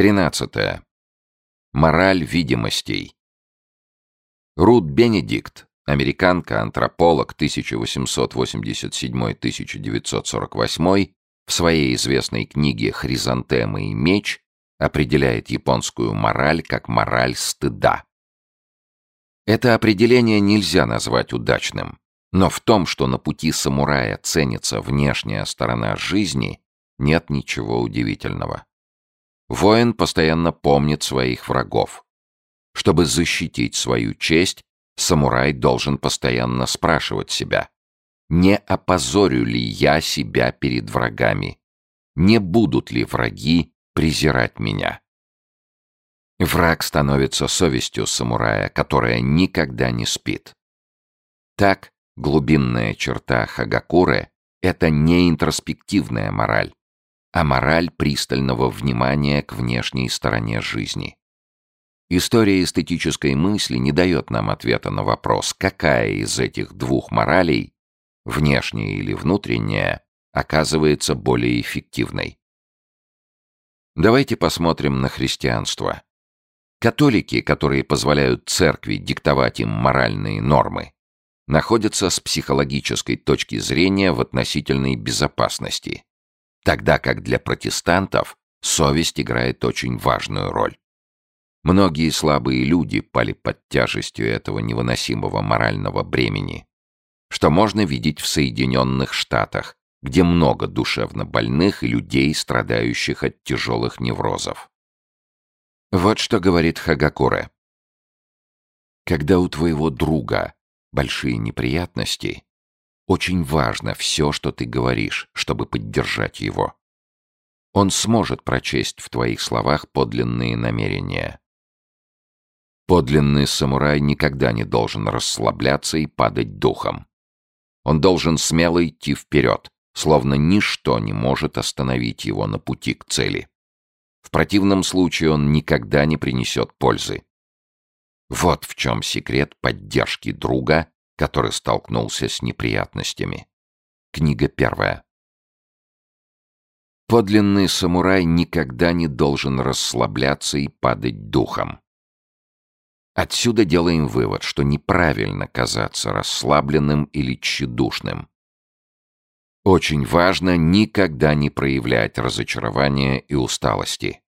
Тринадцатое. Мораль видимостей. Рут Бенедикт, американка-антрополог 1887-1948, в своей известной книге «Хризантемы и меч» определяет японскую мораль как мораль стыда. Это определение нельзя назвать удачным, но в том, что на пути самурая ценится внешняя сторона жизни, нет ничего удивительного. Воин постоянно помнит своих врагов. Чтобы защитить свою честь, самурай должен постоянно спрашивать себя, не опозорю ли я себя перед врагами? Не будут ли враги презирать меня? Враг становится совестью самурая, которая никогда не спит. Так, глубинная черта Хагакуры — это не интроспективная мораль, а мораль пристального внимания к внешней стороне жизни. История эстетической мысли не дает нам ответа на вопрос, какая из этих двух моралей, внешняя или внутренняя, оказывается более эффективной. Давайте посмотрим на христианство. Католики, которые позволяют церкви диктовать им моральные нормы, находятся с психологической точки зрения в относительной безопасности, тогда как для протестантов совесть играет очень важную роль. Многие слабые люди пали под тяжестью этого невыносимого морального бремени, что можно видеть в Соединенных Штатах, где много душевно больных и людей, страдающих от тяжелых неврозов. Вот что говорит Хагакуре. Когда у твоего друга большие неприятности, очень важно все, что ты говоришь, чтобы поддержать его. Он сможет прочесть в твоих словах подлинные намерения. Подлинный самурай никогда не должен расслабляться и падать духом. Он должен смело идти вперед, словно ничто не может остановить его на пути к цели. В противном случае он никогда не принесет пользы. Вот в чем секрет поддержки друга который столкнулся с неприятностями. Книга первая. Подлинный самурай никогда не должен расслабляться и падать духом. Отсюда делаем вывод, что неправильно казаться расслабленным или тщедушным. Очень важно никогда не проявлять разочарования и усталости.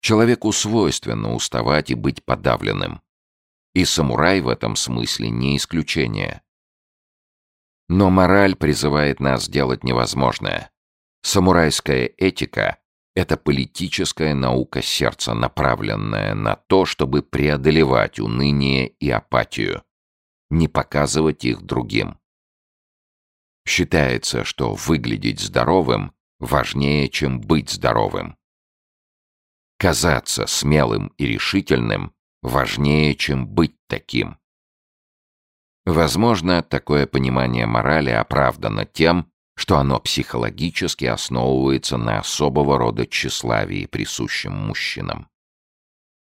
Человеку свойственно уставать и быть подавленным. И самурай в этом смысле не исключение. Но мораль призывает нас делать невозможное. Самурайская этика — это политическая наука сердца, направленная на то, чтобы преодолевать уныние и апатию, не показывать их другим. Считается, что выглядеть здоровым важнее, чем быть здоровым. Казаться смелым и решительным важнее, чем быть таким. Возможно, такое понимание морали оправдано тем, что оно психологически основывается на особого рода тщеславии, присущем мужчинам.